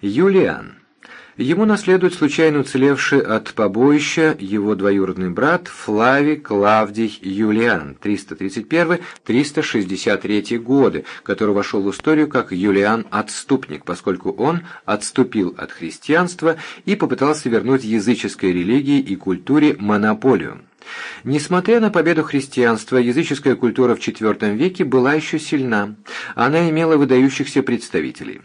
Юлиан. Ему наследует случайно уцелевший от побоища его двоюродный брат Флавий Клавдий Юлиан, 331-363 годы, который вошел в историю как Юлиан-отступник, поскольку он отступил от христианства и попытался вернуть языческой религии и культуре монополию. Несмотря на победу христианства, языческая культура в IV веке была еще сильна. Она имела выдающихся представителей.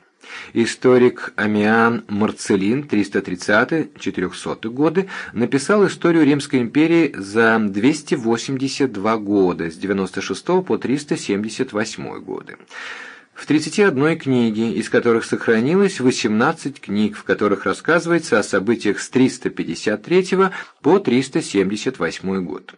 Историк Амиан Марцелин 330-400 годы написал историю Римской империи за 282 года, с 96 по 378 годы. В 31 книге, из которых сохранилось 18 книг, в которых рассказывается о событиях с 353 по 378 год.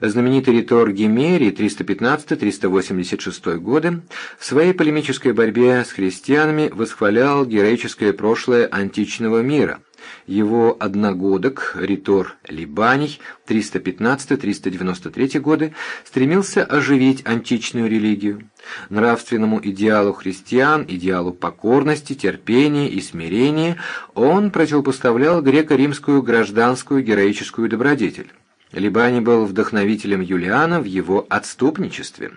Знаменитый ритор Гимерий 315-386 годы в своей полемической борьбе с христианами восхвалял героическое прошлое античного мира. Его одногодок, ритор Либаний, 315-393 годы, стремился оживить античную религию. Нравственному идеалу христиан, идеалу покорности, терпения и смирения он противопоставлял греко-римскую гражданскую героическую добродетель. Либани был вдохновителем Юлиана в его отступничестве.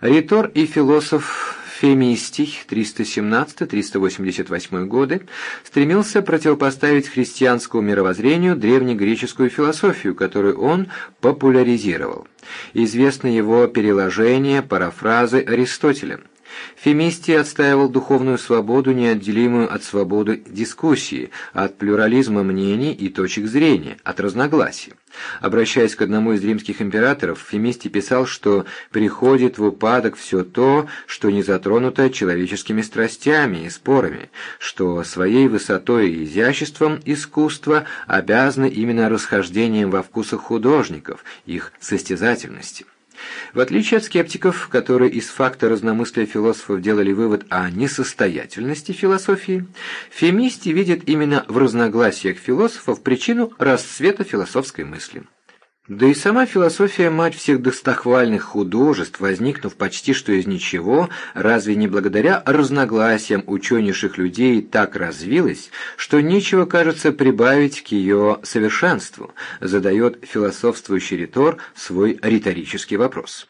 Ритор и философ Фемистий 317-388 годы стремился противопоставить христианскому мировоззрению древнегреческую философию, которую он популяризировал. Известно его переложение парафразы Аристотеля – Фемистий отстаивал духовную свободу, неотделимую от свободы дискуссии, от плюрализма мнений и точек зрения, от разногласий. Обращаясь к одному из римских императоров, Фемистий писал, что приходит в упадок все то, что не затронуто человеческими страстями и спорами, что своей высотой и изяществом искусства обязано именно расхождением во вкусах художников, их состязательности. В отличие от скептиков, которые из факта разномыслия философов делали вывод о несостоятельности философии, фемисти видят именно в разногласиях философов причину расцвета философской мысли. Да и сама философия – мать всех достохвальных художеств, возникнув почти что из ничего, разве не благодаря разногласиям ученейших людей так развилась, что нечего, кажется, прибавить к ее совершенству, задает философствующий ритор свой риторический вопрос.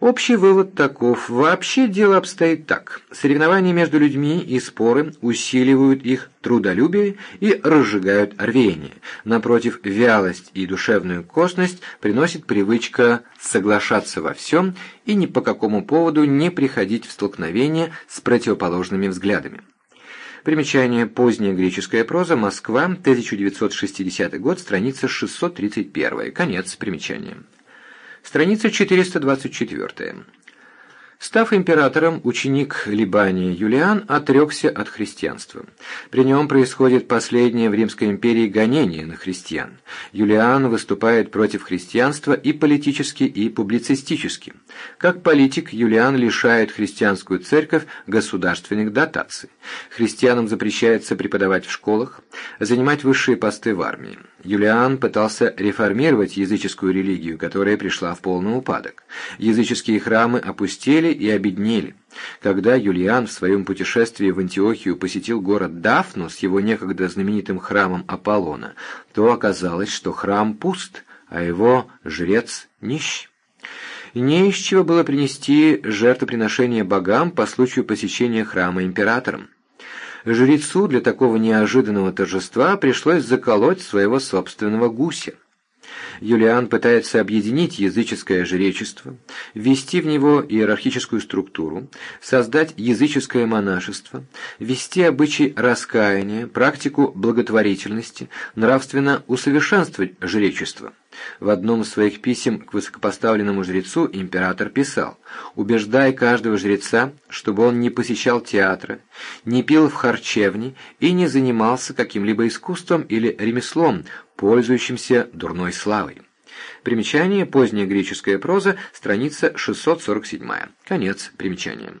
Общий вывод таков. Вообще дело обстоит так. Соревнования между людьми и споры усиливают их трудолюбие и разжигают рвение. Напротив, вялость и душевную косность приносит привычка соглашаться во всем и ни по какому поводу не приходить в столкновение с противоположными взглядами. Примечание «Поздняя греческая проза. Москва. 1960 год. Страница 631». Конец примечания. Страница 424. Став императором, ученик Либания Юлиан отрекся от христианства. При нем происходит последнее в Римской империи гонение на христиан. Юлиан выступает против христианства и политически, и публицистически. Как политик, Юлиан лишает христианскую церковь государственных дотаций. Христианам запрещается преподавать в школах, занимать высшие посты в армии. Юлиан пытался реформировать языческую религию, которая пришла в полный упадок. Языческие храмы опустели и обеднели. Когда Юлиан в своем путешествии в Антиохию посетил город Дафну с его некогда знаменитым храмом Аполлона, то оказалось, что храм пуст, а его жрец нищ. Не из чего было принести жертвоприношение богам по случаю посещения храма императором. Жрецу для такого неожиданного торжества пришлось заколоть своего собственного гуся. Юлиан пытается объединить языческое жречество, ввести в него иерархическую структуру, создать языческое монашество, ввести обычай раскаяния, практику благотворительности, нравственно усовершенствовать жречество – в одном из своих писем к высокопоставленному жрецу император писал «Убеждай каждого жреца, чтобы он не посещал театра, не пил в харчевне и не занимался каким-либо искусством или ремеслом, пользующимся дурной славой». Примечание «Поздняя греческая проза», страница 647. Конец примечания.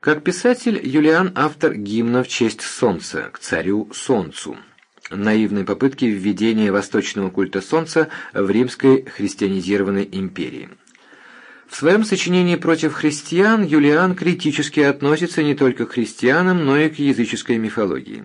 Как писатель, Юлиан – автор гимна в честь Солнца, к царю Солнцу наивной попытки введения восточного культа Солнца в римской христианизированной империи. В своем сочинении против христиан Юлиан критически относится не только к христианам, но и к языческой мифологии.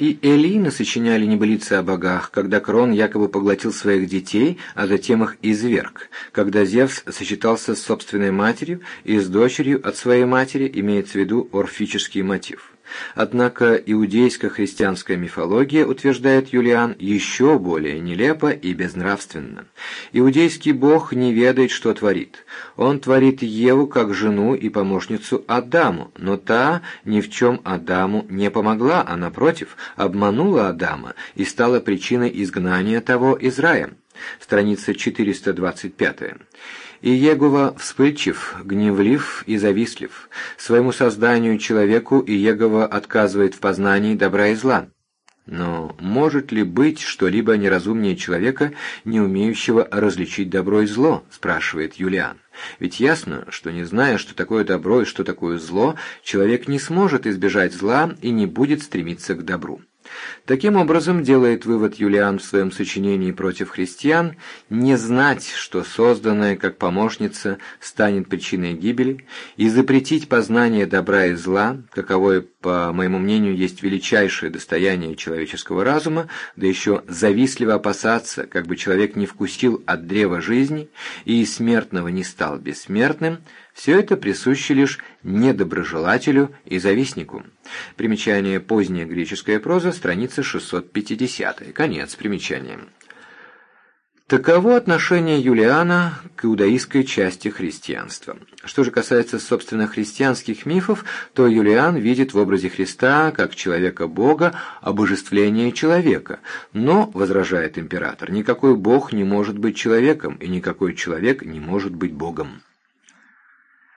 И Элины сочиняли небылицы о богах, когда Крон якобы поглотил своих детей, а затем их изверг, когда Зевс сочетался с собственной матерью и с дочерью от своей матери, имеется в виду орфический мотив. Однако иудейско-христианская мифология, утверждает Юлиан, еще более нелепо и безнравственно. Иудейский бог не ведает, что творит. Он творит Еву как жену и помощницу Адаму, но та ни в чем Адаму не помогла, а напротив, обманула Адама и стала причиной изгнания того из рая. Страница 425. И Егова вспыльчив, гневлив и завистлив. Своему созданию человеку и Егова отказывает в познании добра и зла. Но может ли быть что-либо неразумнее человека, не умеющего различить добро и зло, спрашивает Юлиан. Ведь ясно, что не зная, что такое добро и что такое зло, человек не сможет избежать зла и не будет стремиться к добру. Таким образом, делает вывод Юлиан в своем сочинении против христиан, не знать, что созданное как помощница станет причиной гибели, и запретить познание добра и зла, каковое, по моему мнению, есть величайшее достояние человеческого разума, да еще завистливо опасаться, как бы человек не вкусил от древа жизни и смертного не стал бессмертным – все это присуще лишь недоброжелателю и завистнику. Примечание «Поздняя греческая проза», страница 650. Конец примечания. Таково отношение Юлиана к иудаистской части христианства. Что же касается, собственно, христианских мифов, то Юлиан видит в образе Христа, как человека-бога, обожествление человека. Но, возражает император, никакой бог не может быть человеком, и никакой человек не может быть богом.